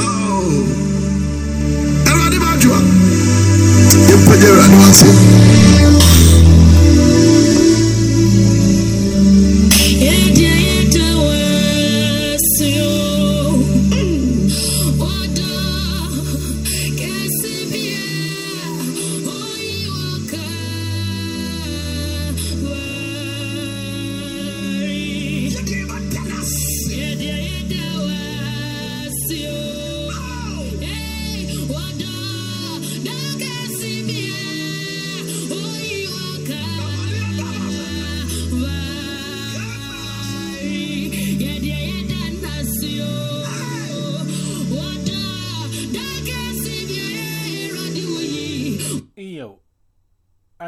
Oh,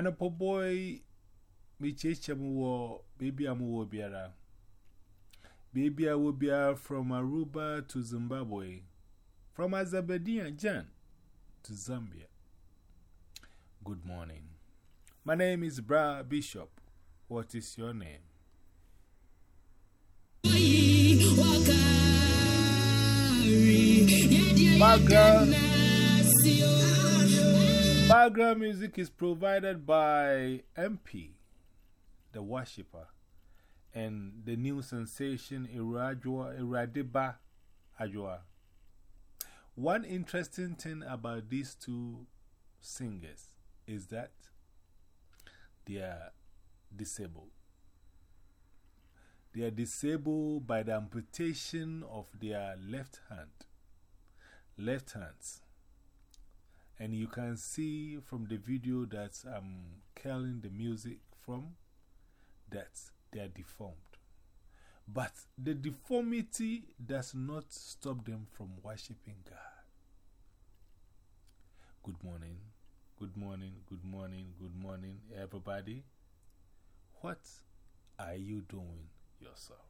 Anapo boy, me chase wo, baby amu biara. Baby I will be from Aruba to Zimbabwe, from Azerbaijan Jan to Zambia. Good morning. My name is Bra Bishop. What is your name? Background. Background music is provided by MP, the worshipper, and the new sensation Irajwa Iradiba Ajwa. One interesting thing about these two singers is that they are disabled. They are disabled by the amputation of their left hand, left hands. And you can see from the video that I'm calling the music from that they are deformed. But the deformity does not stop them from worshiping God. Good morning, good morning, good morning, good morning, everybody. What are you doing yourself?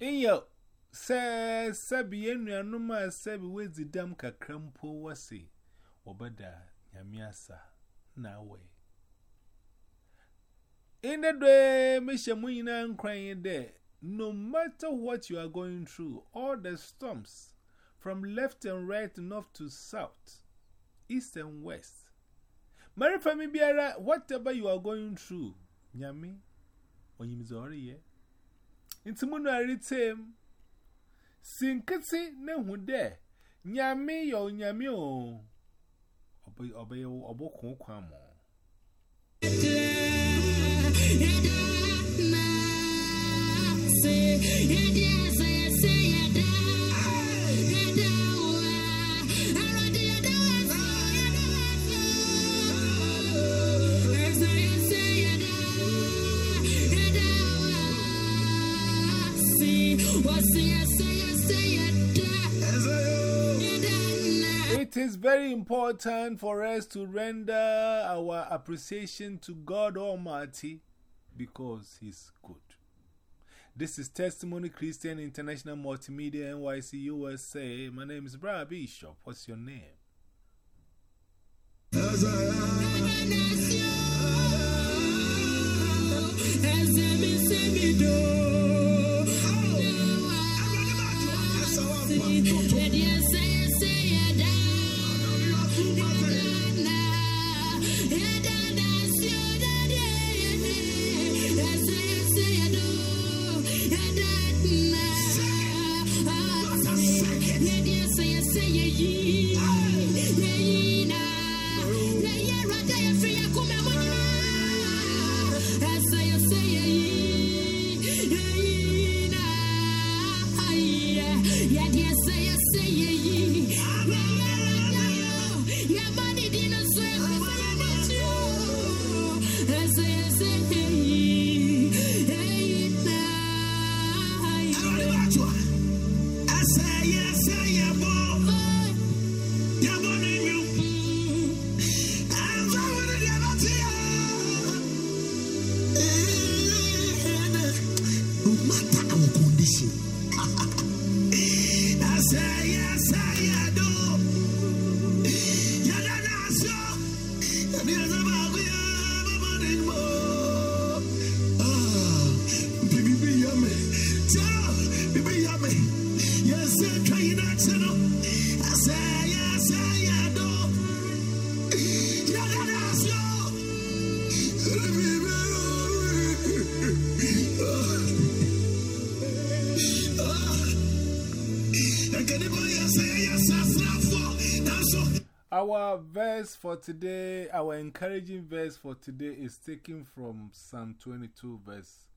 Iyo, se sabi enu anuma sabi wezi dam kakrampo wasi, wabada nyamiasa na we. In the day, Misha Muina and crying there, no matter what you are going through, all the storms, from left and right, north to south, east and west. Mary Fami Biara, whatever you are going through, Nyami, Nti mu na ritem. Sinkiti ne hu de. Nyame yo nyame o. Obe obe obokun kwa mo. Yada se yada se se It is very important for us to render our appreciation to God Almighty because He's good. This is Testimony Christian International Multimedia NYC USA. My name is Bra Bishop. What's your name? Eddie and Maria, Maria, more. Our verse for today, our encouraging verse for today is taken from Psalm 22, verse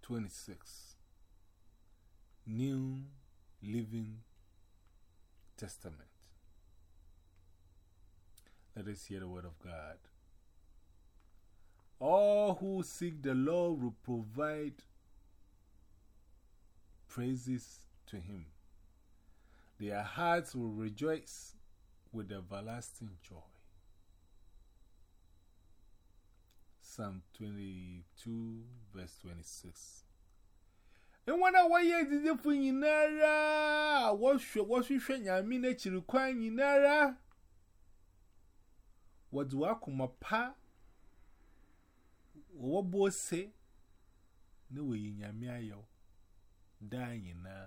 26. New Living Testament. Let us hear the word of God. All who seek the Lord will provide praises to Him. Their hearts will rejoice with everlasting joy. Psalm 22, verse 26. And when I was a for Yinara, what should what you should yamina chirukwan Yinara? What do I come pa? What boy say? No way in Yamiayo, dying now.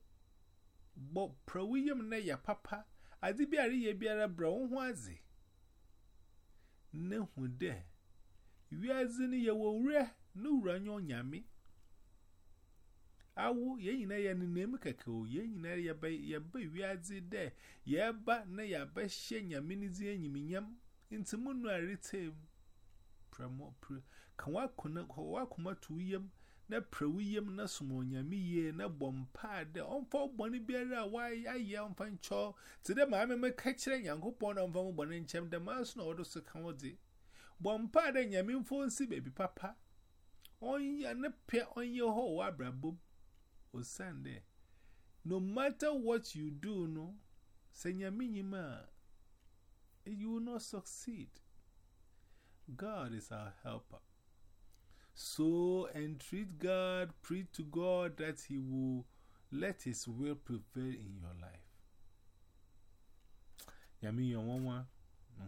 But pro William na ya papa, I did be a ye beara brown wazi. No, who dare. You are zinny ya will rare, no run your yammy. Awo ye na ya name kako, ye na ya bay ya bay we are there, ye but na ya ba shen ya minizi and yiminyam into moonra retain. Pramo pre, can walk kuma to yam. Na prawiyam na sumonya miye na bompa de onfo boni biara why aye onfa ncho. Ti de ma me ka kire yankopon na onfa mo boni nchem de mas na odo se kan odi bompa de nyame mfo nsi baby papa. Onya ne pe onye ho wa brabo osande no matter what you do no se nyame nyima you will not succeed. God is our helper So entreat God, pray to God that He will let His will prevail in your life. Yami, your mama,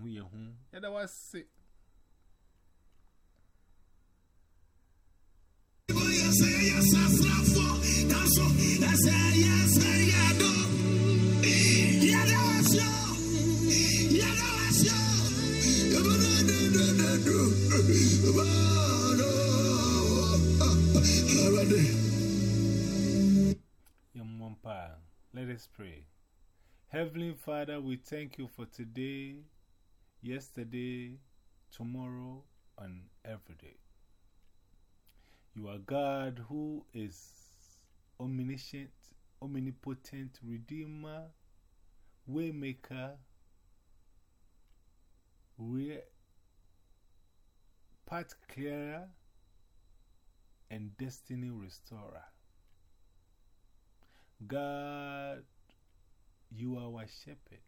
who you home, yeah, that was sick. Let us pray. Heavenly Father, we thank you for today, yesterday, tomorrow, and every day. You are God who is omniscient, omnipotent, redeemer, waymaker, path clearer, and destiny restorer. God, you are our shepherd.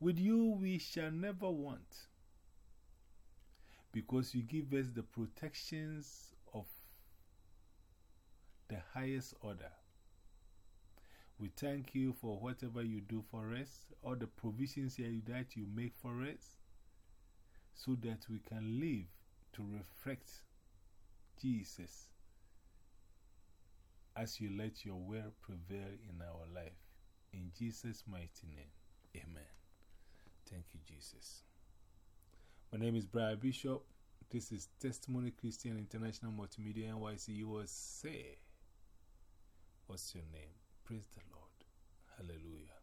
With you we shall never want, because you give us the protections of the highest order. We thank you for whatever you do for us, all the provisions that you make for us, so that we can live to reflect Jesus as you let your will prevail in our life. In Jesus' mighty name, amen. Thank you, Jesus. My name is Brian Bishop. This is Testimony Christian International Multimedia NYC USA. What's your name? Praise the Lord. Hallelujah.